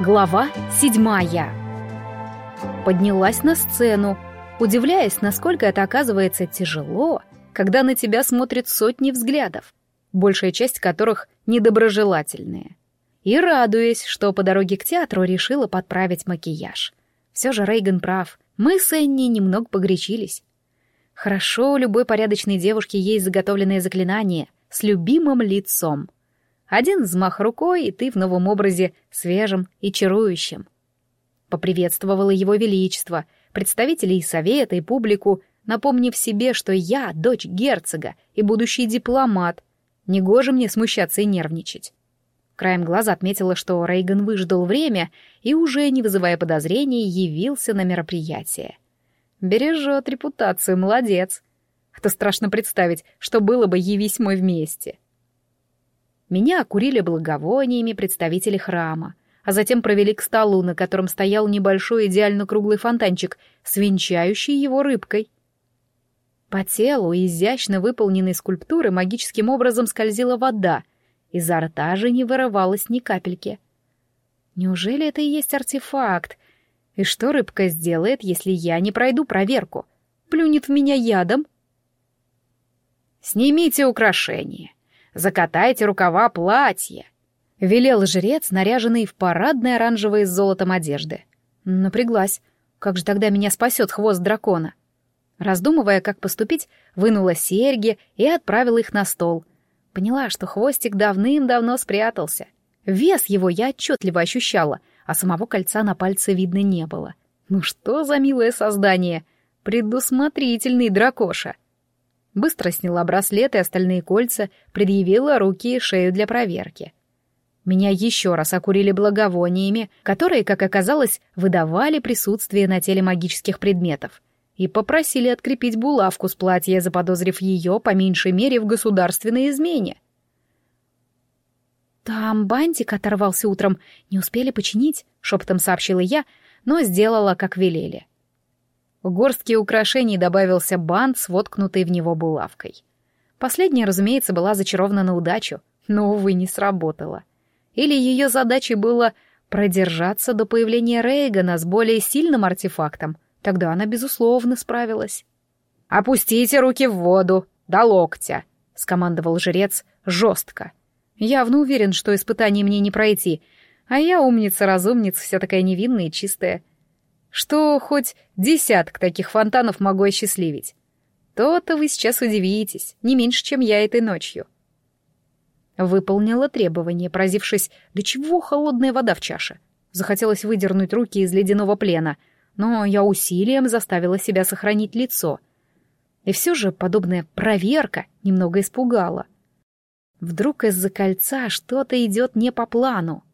Глава седьмая. Поднялась на сцену, удивляясь, насколько это оказывается тяжело, когда на тебя смотрят сотни взглядов, большая часть которых недоброжелательные. И радуясь, что по дороге к театру решила подправить макияж. Все же Рейган прав, мы с Энни немного погорячились. Хорошо любой порядочной девушки есть заготовленное заклинание с любимым лицом — один взмах рукой, и ты в новом образе, свежем и чарующем. Поприветствовала его величество, представителей совета и публику, напомнив себе, что я дочь герцога и будущий дипломат. Негоже мне смущаться и нервничать. Краем глаза отметила, что Рейган выждал время и, уже не вызывая подозрений, явился на мероприятие. Бережет репутацию, молодец. А то страшно представить, что было бы, явись мы вместе. Меня окурили благовониями представители храма, а затем провели к столу, на котором стоял небольшой идеально круглый фонтанчик, свинчающий его рыбкой. По телу изящно выполненной скульптуры магическим образом скользила вода, изо рта же не вырывалось ни капельки. Неужели это и есть артефакт? И что рыбка сделает, если я не пройду проверку? Плюнет в меня ядом? «Снимите украшение», закатайте рукава платья!» — велел жрец, наряженный в парадные оранжевые с золотом одежды. Напряглась. Как же тогда меня спасет хвост дракона? Раздумывая, как поступить, вынула серьги и отправила их на стол. Поняла, что хвостик давным-давно спрятался. Вес его я отчетливо ощущала, а самого кольца на пальце видно не было. Ну что за милое создание! Предусмотрительный дракоша! Быстро сняла браслет и остальные кольца, предъявила руки и шею для проверки. Меня еще раз окурили благовониями, которые, как оказалось, выдавали присутствие на теле магических предметов, и попросили открепить булавку с платья, заподозрив ее, по меньшей мере, в государственной измене. «Там бантик оторвался утром, не успели починить», — шепотом сообщила я, но сделала, как велели. В горстке украшений добавился бант с в него булавкой. Последняя, разумеется, была зачарована на удачу, но, увы, не сработала. Или ее задачей было продержаться до появления Рейгана с более сильным артефактом. Тогда она, безусловно, справилась. «Опустите руки в воду, до локтя», — скомандовал жрец жестко. Явно уверен, что испытание мне не пройти, а я умница-разумница, вся такая невинная и чистая что хоть десяток таких фонтанов могу осчастливить. То-то вы сейчас удивитесь, не меньше, чем я этой ночью. Выполнила требование, поразившись, до чего холодная вода в чаше. Захотелось выдернуть руки из ледяного плена, но я усилием заставила себя сохранить лицо. И все же подобная проверка немного испугала. Вдруг из-за кольца что-то идет не по плану.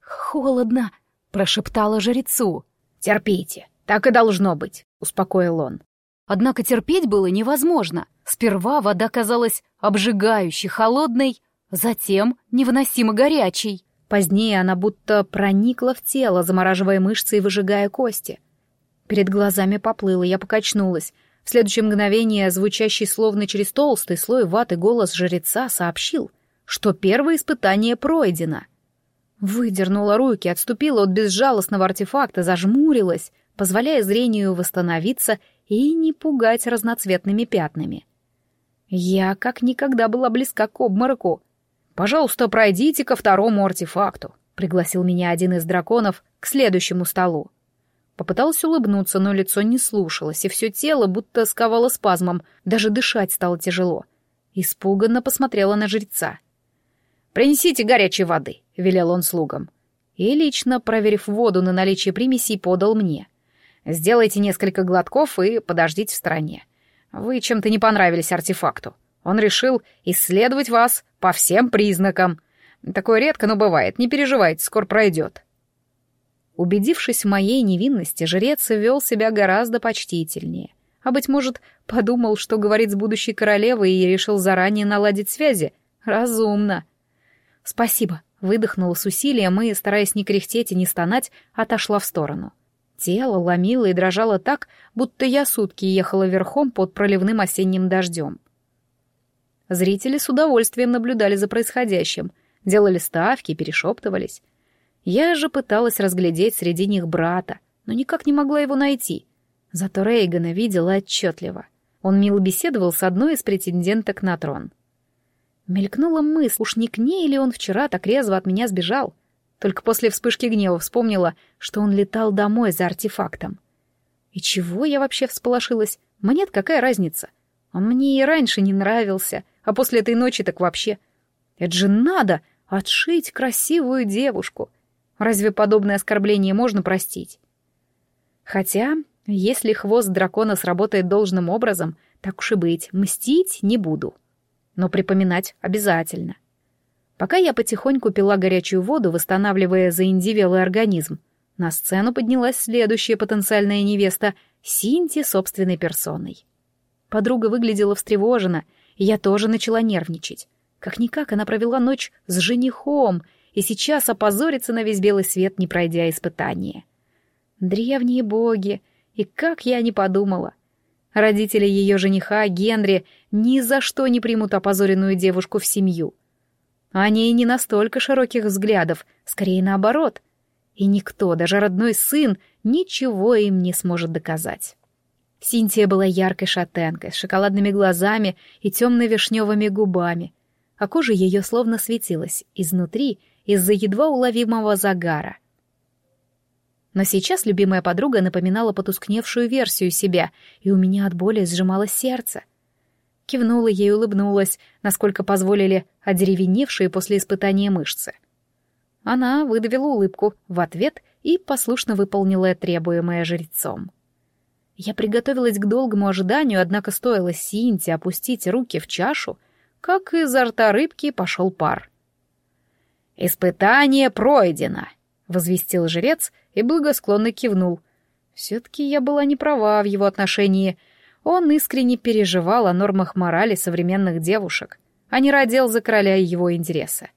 «Холодно!» — прошептала жрецу. «Терпите, так и должно быть», — успокоил он. Однако терпеть было невозможно. Сперва вода казалась обжигающей, холодной, затем невыносимо горячей. Позднее она будто проникла в тело, замораживая мышцы и выжигая кости. Перед глазами поплыла, я покачнулась. В следующее мгновение звучащий словно через толстый слой ваты голос жреца сообщил, что первое испытание пройдено — Выдернула руки, отступила от безжалостного артефакта, зажмурилась, позволяя зрению восстановиться и не пугать разноцветными пятнами. Я как никогда была близка к обмороку. «Пожалуйста, пройдите ко второму артефакту», — пригласил меня один из драконов к следующему столу. Попыталась улыбнуться, но лицо не слушалось, и все тело будто сковало спазмом, даже дышать стало тяжело. Испуганно посмотрела на жреца. «Принесите горячей воды», — велел он слугам. И лично, проверив воду на наличие примесей, подал мне. «Сделайте несколько глотков и подождите в стороне. Вы чем-то не понравились артефакту. Он решил исследовать вас по всем признакам. Такое редко, но бывает. Не переживайте, скоро пройдет». Убедившись в моей невинности, жрец вел себя гораздо почтительнее. А, быть может, подумал, что говорит с будущей королевой и решил заранее наладить связи. Разумно. «Спасибо», — выдохнула с усилием и, стараясь не кряхтеть и не стонать, отошла в сторону. Тело ломило и дрожало так, будто я сутки ехала верхом под проливным осенним дождем. Зрители с удовольствием наблюдали за происходящим, делали ставки, перешептывались. Я же пыталась разглядеть среди них брата, но никак не могла его найти. Зато Рейгана видела отчетливо. Он мило беседовал с одной из претенденток на трон. Мелькнула мысль, уж не к ней или он вчера так резво от меня сбежал. Только после вспышки гнева вспомнила, что он летал домой за артефактом. И чего я вообще всполошилась? мне какая разница? Он мне и раньше не нравился, а после этой ночи так вообще. Это же надо отшить красивую девушку. Разве подобное оскорбление можно простить? Хотя, если хвост дракона сработает должным образом, так уж и быть, мстить не буду. Но припоминать обязательно. Пока я потихоньку пила горячую воду, восстанавливая заиндивелый организм, на сцену поднялась следующая потенциальная невеста — Синти собственной персоной. Подруга выглядела встревоженно, и я тоже начала нервничать. Как-никак она провела ночь с женихом, и сейчас опозорится на весь белый свет, не пройдя испытание. Древние боги, и как я не подумала. Родители ее жениха, Генри, ни за что не примут опозоренную девушку в семью. Они и не настолько широких взглядов, скорее наоборот. И никто, даже родной сын, ничего им не сможет доказать. Синтия была яркой шатенкой, с шоколадными глазами и темно-вишневыми губами, а кожа ее словно светилась изнутри из-за едва уловимого загара. Но сейчас любимая подруга напоминала потускневшую версию себя, и у меня от боли сжималось сердце. Кивнула ей, улыбнулась, насколько позволили одеревеневшие после испытания мышцы. Она выдавила улыбку в ответ и послушно выполнила требуемое жрецом. Я приготовилась к долгому ожиданию, однако стоило Синте опустить руки в чашу, как изо рта рыбки пошел пар. «Испытание пройдено!» — возвестил жрец и благосклонно кивнул. Все-таки я была не права в его отношении. Он искренне переживал о нормах морали современных девушек, а не родил за короля его интересы.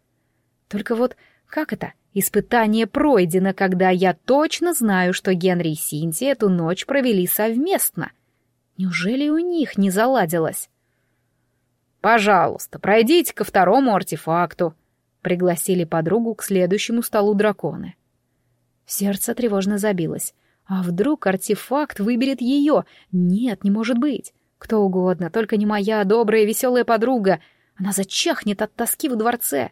Только вот как это? Испытание пройдено, когда я точно знаю, что Генри и Синти эту ночь провели совместно. Неужели у них не заладилось? «Пожалуйста, пройдите ко второму артефакту», — пригласили подругу к следующему столу драконы. Сердце тревожно забилось. А вдруг артефакт выберет ее? Нет, не может быть. Кто угодно, только не моя добрая веселая подруга. Она зачахнет от тоски в дворце.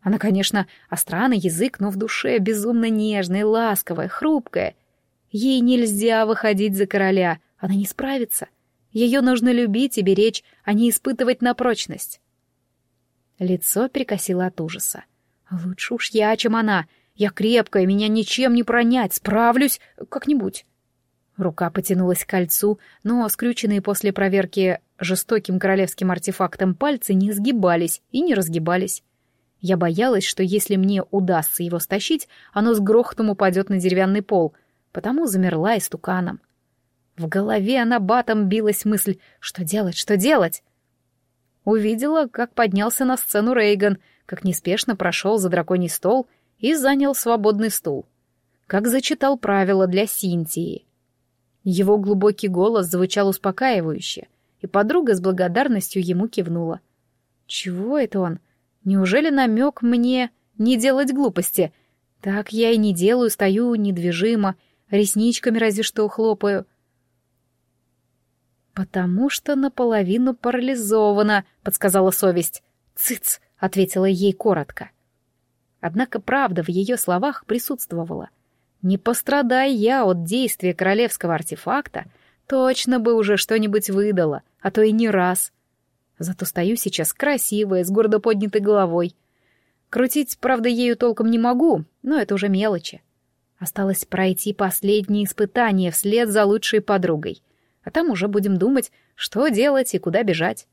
Она, конечно, остра на язык, но в душе безумно нежная, ласковая, хрупкая. Ей нельзя выходить за короля, она не справится. Ее нужно любить и беречь, а не испытывать на прочность. Лицо перекосило от ужаса. Лучше уж я, чем она. Я крепкая, меня ничем не пронять, справлюсь как-нибудь. Рука потянулась к кольцу, но скрюченные после проверки жестоким королевским артефактом пальцы не сгибались и не разгибались. Я боялась, что если мне удастся его стащить, оно с грохотом упадет на деревянный пол, потому замерла истуканом. В голове она батом билась мысль «Что делать? Что делать?» Увидела, как поднялся на сцену Рейган, как неспешно прошел за драконий стол и занял свободный стул. Как зачитал правила для Синтии. Его глубокий голос звучал успокаивающе, и подруга с благодарностью ему кивнула. «Чего это он?» Неужели намек мне не делать глупости? Так я и не делаю, стою недвижимо, ресничками разве что хлопаю. «Потому что наполовину парализована», — подсказала совесть. «Цыц», — ответила ей коротко. Однако правда в ее словах присутствовала. Не пострадай я от действия королевского артефакта, точно бы уже что-нибудь выдала, а то и не раз. Зато стою сейчас красивая, с гордо поднятой головой. Крутить, правда, ею толком не могу, но это уже мелочи. Осталось пройти последние испытания вслед за лучшей подругой. А там уже будем думать, что делать и куда бежать.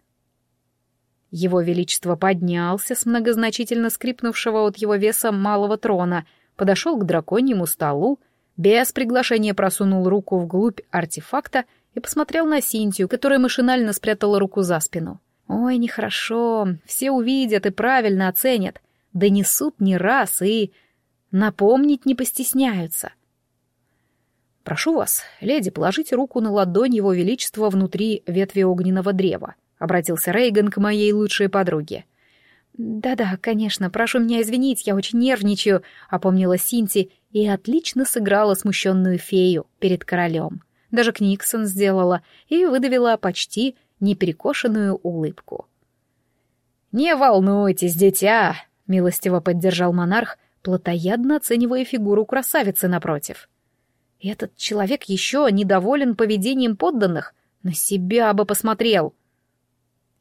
Его Величество поднялся с многозначительно скрипнувшего от его веса малого трона, подошел к драконьему столу, без приглашения просунул руку вглубь артефакта и посмотрел на Синтию, которая машинально спрятала руку за спину. Ой, нехорошо, все увидят и правильно оценят, донесут не раз и напомнить не постесняются. «Прошу вас, леди, положите руку на ладонь его величества внутри ветви огненного древа», — обратился Рейган к моей лучшей подруге. «Да-да, конечно, прошу меня извинить, я очень нервничаю», — опомнила Синти и отлично сыграла смущенную фею перед королем. Даже Книксон сделала и выдавила почти неперекошенную улыбку. «Не волнуйтесь, дитя!» — милостиво поддержал монарх, плотоядно оценивая фигуру красавицы напротив. «Этот человек еще недоволен поведением подданных, на себя бы посмотрел!»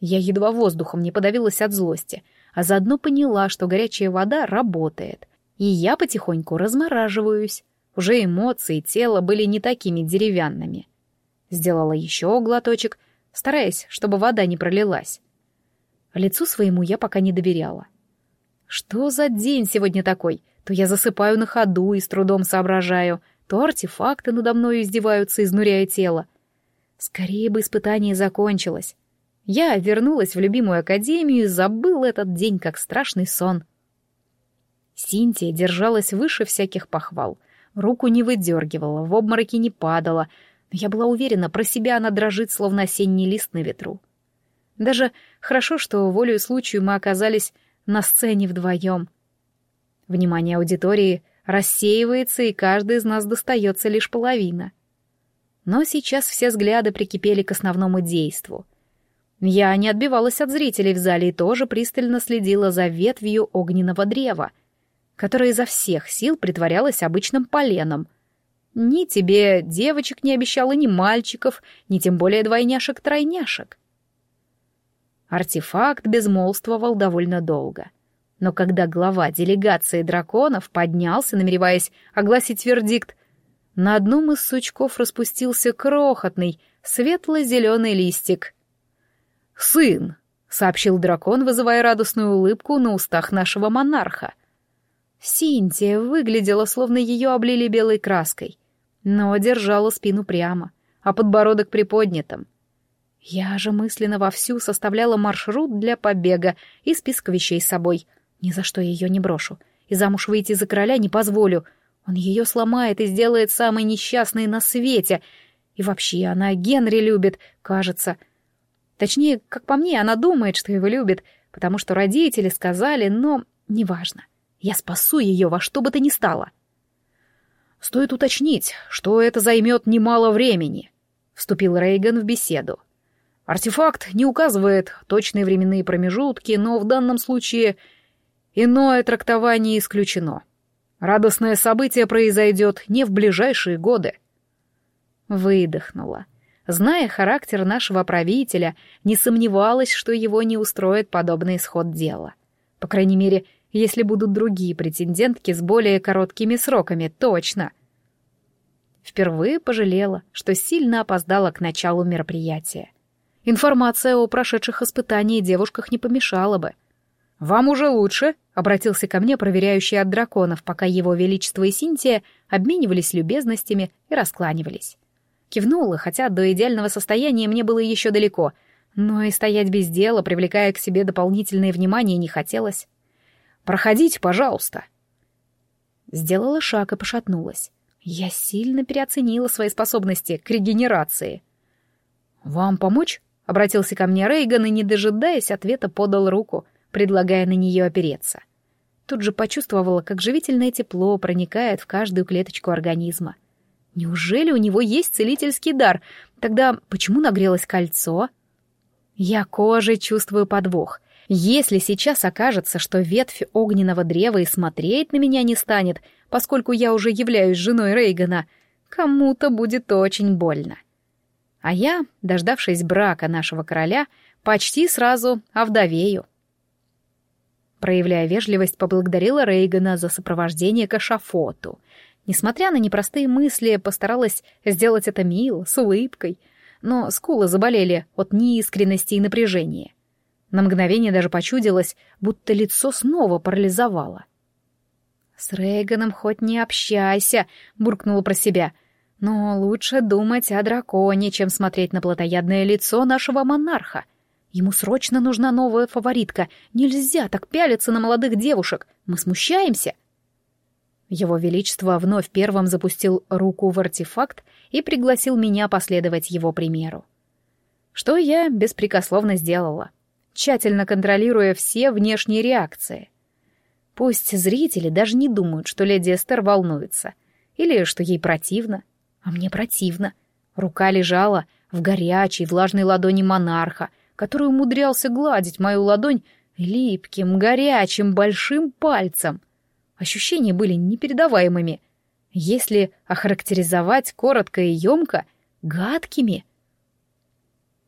Я едва воздухом не подавилась от злости, а заодно поняла, что горячая вода работает, и я потихоньку размораживаюсь. Уже эмоции тела были не такими деревянными. Сделала еще глоточек, стараясь, чтобы вода не пролилась. Лицу своему я пока не доверяла. Что за день сегодня такой? То я засыпаю на ходу и с трудом соображаю, то артефакты надо мной издеваются, изнуряя тело. Скорее бы испытание закончилось. Я вернулась в любимую академию и забыл этот день как страшный сон. Синтия держалась выше всяких похвал. Руку не выдергивала, в обмороке не падала. Я была уверена, про себя она дрожит, словно осенний лист на ветру. Даже хорошо, что волею случаю мы оказались на сцене вдвоем. Внимание аудитории рассеивается, и каждый из нас достается лишь половина. Но сейчас все взгляды прикипели к основному действу. Я не отбивалась от зрителей в зале и тоже пристально следила за ветвью огненного древа, которое изо всех сил притворялось обычным поленом. Ни тебе девочек не обещала, ни мальчиков, ни тем более двойняшек-тройняшек. Артефакт безмолвствовал довольно долго. Но когда глава делегации драконов поднялся, намереваясь огласить вердикт, на одном из сучков распустился крохотный, светло-зеленый листик. «Сын!» — сообщил дракон, вызывая радостную улыбку на устах нашего монарха. Синтия выглядела, словно ее облили белой краской, но держала спину прямо, а подбородок приподнятым. Я же мысленно вовсю составляла маршрут для побега и список вещей с собой. Ни за что ее не брошу. И замуж выйти за короля не позволю. Он ее сломает и сделает самой несчастной на свете. И вообще, она Генри любит, кажется. Точнее, как по мне, она думает, что его любит, потому что родители сказали, но неважно. Я спасу ее во что бы то ни стало. Стоит уточнить, что это займет немало времени, — вступил Рейган в беседу. — Артефакт не указывает точные временные промежутки, но в данном случае иное трактование исключено. Радостное событие произойдет не в ближайшие годы. Выдохнула. Зная характер нашего правителя, не сомневалась, что его не устроит подобный исход дела. По крайней мере, если будут другие претендентки с более короткими сроками, точно. Впервые пожалела, что сильно опоздала к началу мероприятия. Информация о прошедших испытаниях девушках не помешала бы. «Вам уже лучше?» — обратился ко мне проверяющий от драконов, пока его величество и Синтия обменивались любезностями и раскланивались. Кивнула, хотя до идеального состояния мне было еще далеко, но и стоять без дела, привлекая к себе дополнительное внимание, не хотелось. «Проходите, пожалуйста». Сделала шаг и пошатнулась. Я сильно переоценила свои способности к регенерации. «Вам помочь?» — обратился ко мне Рейган и, не дожидаясь ответа, подал руку, предлагая на нее опереться. Тут же почувствовала, как живительное тепло проникает в каждую клеточку организма. Неужели у него есть целительский дар? Тогда почему нагрелось кольцо? Я кожей чувствую подвох. Если сейчас окажется, что ветвь огненного древа и смотреть на меня не станет, поскольку я уже являюсь женой Рейгана, кому-то будет очень больно. А я, дождавшись брака нашего короля, почти сразу овдовею. Проявляя вежливость, поблагодарила Рейгана за сопровождение к эшафоту. Несмотря на непростые мысли, постаралась сделать это мило, с улыбкой, но скулы заболели от неискренности и напряжения. На мгновение даже почудилось, будто лицо снова парализовало. «С Рейганом хоть не общайся», — буркнула про себя. Но лучше думать о драконе, чем смотреть на плотоядное лицо нашего монарха. Ему срочно нужна новая фаворитка. Нельзя так пялиться на молодых девушек. Мы смущаемся. Его Величество вновь первым запустил руку в артефакт и пригласил меня последовать его примеру. Что я беспрекословно сделала. тщательно контролируя все внешние реакции. Пусть зрители даже не думают, что леди Эстер волнуется, или что ей противно, а мне противно. Рука лежала в горячей, влажной ладони монарха, который умудрялся гладить мою ладонь липким, горячим, большим пальцем. Ощущения были непередаваемыми. Если охарактеризовать коротко и емко, гадкими.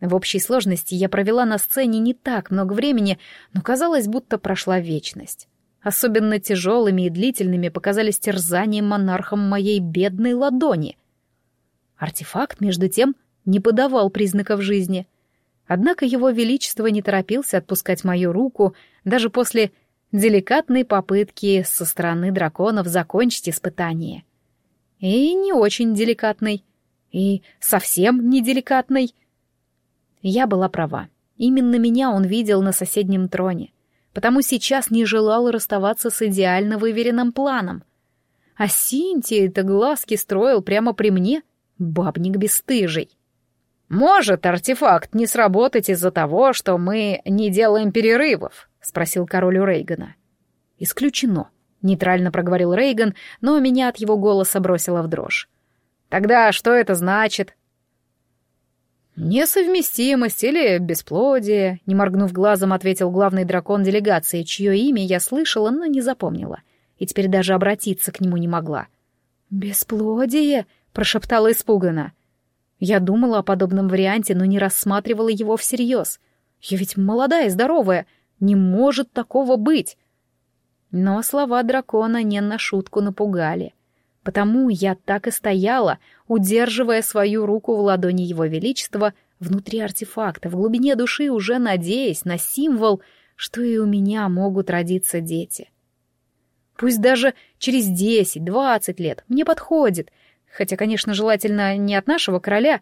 В общей сложности я провела на сцене не так много времени, но казалось, будто прошла вечность. Особенно тяжелыми и длительными показались терзания монархом моей бедной ладони. Артефакт, между тем, не подавал признаков жизни. Однако его величество не торопился отпускать мою руку даже после деликатной попытки со стороны драконов закончить испытание. И не очень деликатной, и совсем не деликатной. Я была права. Именно меня он видел на соседнем троне потому сейчас не желал расставаться с идеально выверенным планом. А Синтия-то глазки строил прямо при мне, бабник бесстыжий. «Может артефакт не сработать из-за того, что мы не делаем перерывов?» — спросил король у Рейгана. «Исключено», — нейтрально проговорил Рейган, но меня от его голоса бросило в дрожь. «Тогда что это значит?» «Несовместимость или бесплодие», — не моргнув глазом, ответил главный дракон делегации, чье имя я слышала, но не запомнила, и теперь даже обратиться к нему не могла. «Бесплодие?» — прошептала испуганно. Я думала о подобном варианте, но не рассматривала его всерьез. Я ведь молодая и здоровая, не может такого быть. Но слова дракона не на шутку напугали. Потому я так и стояла, удерживая свою руку в ладони его величества внутри артефакта, в глубине души уже надеясь на символ, что и у меня могут родиться дети. Пусть даже через десять-двадцать лет мне подходит, хотя, конечно, желательно не от нашего короля,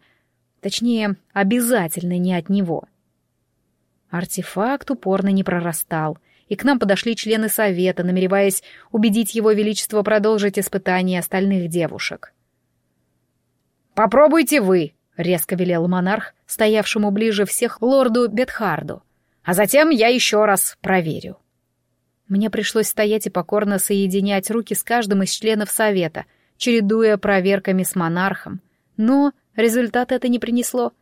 точнее, обязательно не от него. Артефакт упорно не прорастал — и к нам подошли члены совета, намереваясь убедить его величество продолжить испытания остальных девушек. «Попробуйте вы», — резко велел монарх, стоявшему ближе всех лорду Бетхарду. «А затем я еще раз проверю». Мне пришлось стоять и покорно соединять руки с каждым из членов совета, чередуя проверками с монархом. Но результат это не принесло.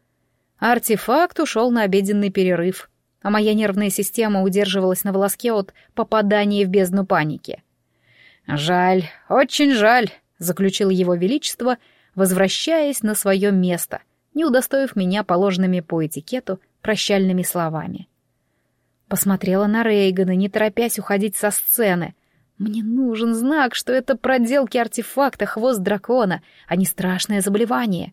Артефакт ушел на обеденный перерыв, а моя нервная система удерживалась на волоске от попадания в бездну паники. «Жаль, очень жаль», — заключил его величество, возвращаясь на свое место, не удостоив меня положенными по этикету прощальными словами. Посмотрела на Рейгана, не торопясь уходить со сцены. Мне нужен знак, что это проделки артефакта хвост дракона, а не страшное заболевание.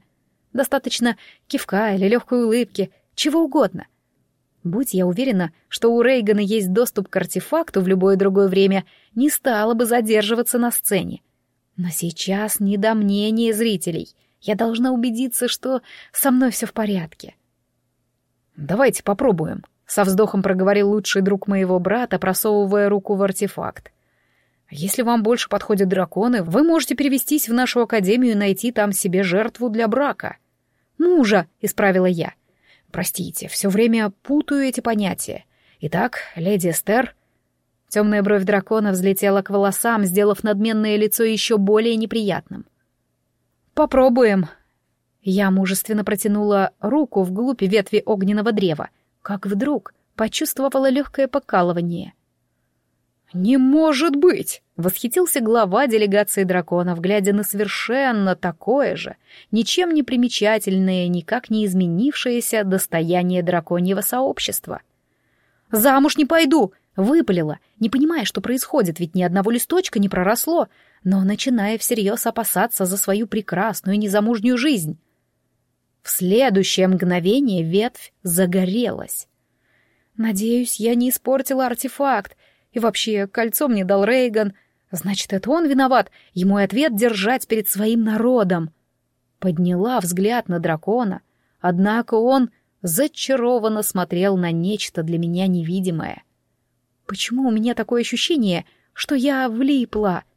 Достаточно кивка или легкой улыбки, чего угодно — Будь я уверена, что у Рейгана есть доступ к артефакту в любое другое время, не стала бы задерживаться на сцене. Но сейчас не до мнения зрителей. Я должна убедиться, что со мной все в порядке. «Давайте попробуем», — со вздохом проговорил лучший друг моего брата, просовывая руку в артефакт. «Если вам больше подходят драконы, вы можете перевестись в нашу академию и найти там себе жертву для брака». «Мужа», — исправила я, — Простите, все время путаю эти понятия. Итак, леди Эстер... Темная бровь дракона взлетела к волосам, сделав надменное лицо еще более неприятным. «Попробуем». Я мужественно протянула руку вглубь ветви огненного древа, как вдруг почувствовала легкое покалывание. «Не может быть!» — восхитился глава делегации драконов, глядя на совершенно такое же, ничем не примечательное, никак не изменившееся достояние драконьего сообщества. «Замуж не пойду!» — выпалила, не понимая, что происходит, ведь ни одного листочка не проросло, но начиная всерьез опасаться за свою прекрасную незамужнюю жизнь. В следующее мгновение ветвь загорелась. «Надеюсь, я не испортила артефакт», и вообще, кольцо мне дал Рейган. Значит, это он виноват. Ему и ответ держать перед своим народом. Подняла взгляд на дракона. Однако он зачарованно смотрел на нечто для меня невидимое. Почему у меня такое ощущение, что я влипла —